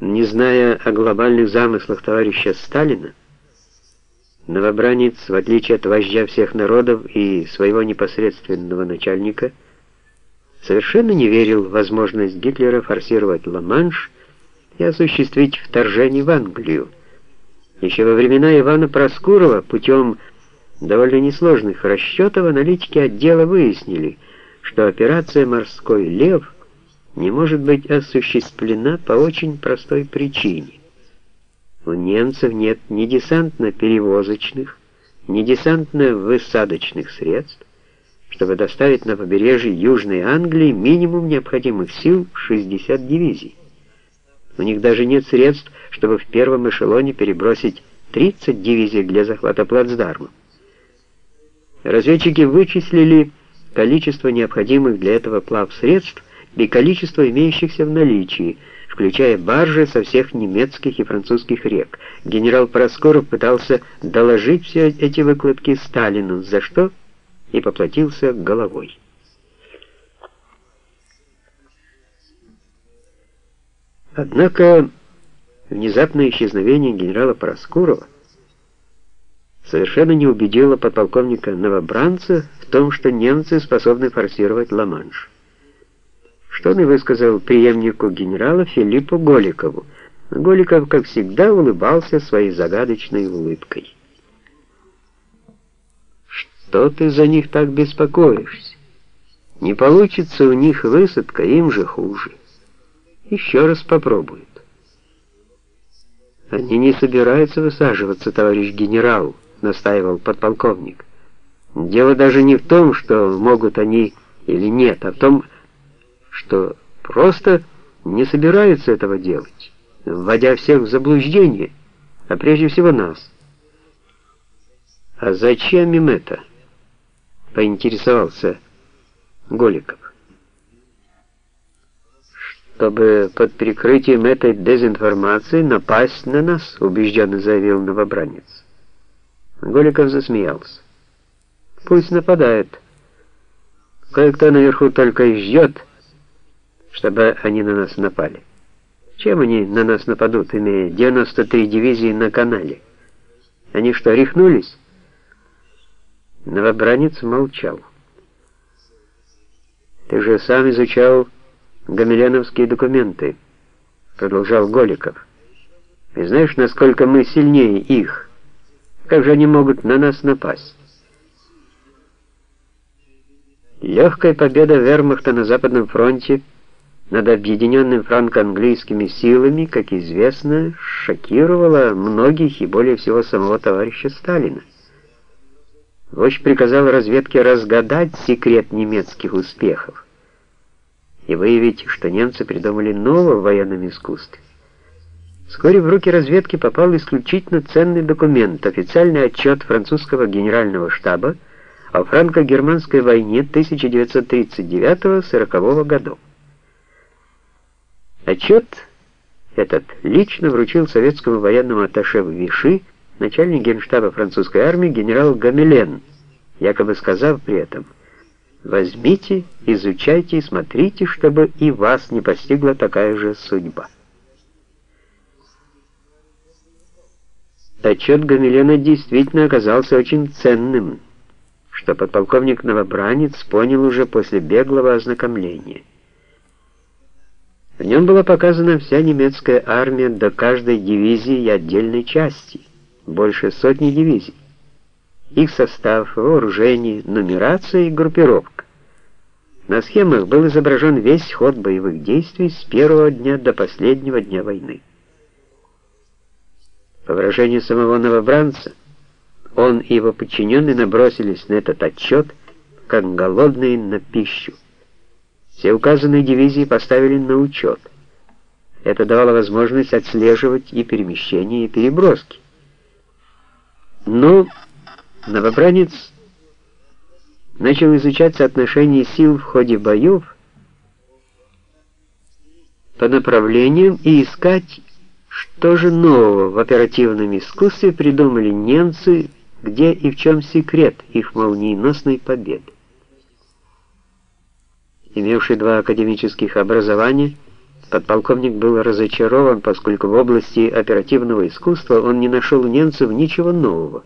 Не зная о глобальных замыслах товарища Сталина, новобранец, в отличие от вождя всех народов и своего непосредственного начальника, совершенно не верил в возможность Гитлера форсировать Ла-Манш и осуществить вторжение в Англию. Еще во времена Ивана Проскурова путем довольно несложных расчетов аналитики отдела выяснили, что операция «Морской лев» не может быть осуществлена по очень простой причине. У немцев нет ни десантно-перевозочных, ни десантно-высадочных средств, чтобы доставить на побережье Южной Англии минимум необходимых сил 60 дивизий. У них даже нет средств, чтобы в первом эшелоне перебросить 30 дивизий для захвата плацдарма. Разведчики вычислили количество необходимых для этого плавсредств и количество имеющихся в наличии, включая баржи со всех немецких и французских рек. Генерал Проскоров пытался доложить все эти выкладки Сталину, за что и поплатился головой. Однако внезапное исчезновение генерала Проскурова совершенно не убедило подполковника Новобранца в том, что немцы способны форсировать Ла-Манш что он и высказал преемнику генерала Филиппу Голикову. Голиков, как всегда, улыбался своей загадочной улыбкой. «Что ты за них так беспокоишься? Не получится у них высадка, им же хуже. Еще раз попробуют». «Они не собираются высаживаться, товарищ генерал», — настаивал подполковник. «Дело даже не в том, что могут они или нет, а в том, что что просто не собираются этого делать, вводя всех в заблуждение, а прежде всего нас. «А зачем им это?» — поинтересовался Голиков. «Чтобы под прикрытием этой дезинформации напасть на нас», — убежденно заявил новобранец. Голиков засмеялся. «Пусть нападает. Кое-кто наверху только и ждет, чтобы они на нас напали. Чем они на нас нападут, имея 93 дивизии на канале? Они что, рехнулись? Новобранец молчал. «Ты же сам изучал гамеленовские документы», — продолжал Голиков. «И знаешь, насколько мы сильнее их? Как же они могут на нас напасть?» Легкая победа вермахта на Западном фронте — над объединенными франко-английскими силами, как известно, шокировала многих и более всего самого товарища Сталина. Вождь приказал разведке разгадать секрет немецких успехов и выявить, что немцы придумали новое в военном искусстве. Вскоре в руки разведки попал исключительно ценный документ, официальный отчет французского генерального штаба о франко-германской войне 1939-40 годов. Отчет этот лично вручил советскому военному атташе в Виши начальник генштаба французской армии генерал Гамелен, якобы сказав при этом «Возьмите, изучайте и смотрите, чтобы и вас не постигла такая же судьба». Отчет Гамелена действительно оказался очень ценным, что подполковник Новобранец понял уже после беглого ознакомления. В нем была показана вся немецкая армия до каждой дивизии и отдельной части, больше сотни дивизий. Их состав, вооружение, нумерация и группировка. На схемах был изображен весь ход боевых действий с первого дня до последнего дня войны. По выражению самого новобранца, он и его подчиненные набросились на этот отчет, как голодные на пищу. Все указанные дивизии поставили на учет. Это давало возможность отслеживать и перемещения, и переброски. Но новобранец начал изучать соотношение сил в ходе боев по направлениям и искать, что же нового в оперативном искусстве придумали немцы, где и в чем секрет их молниеносной победы имевший два академических образования, Подполковник был разочарован, поскольку в области оперативного искусства он не нашел у немцев ничего нового.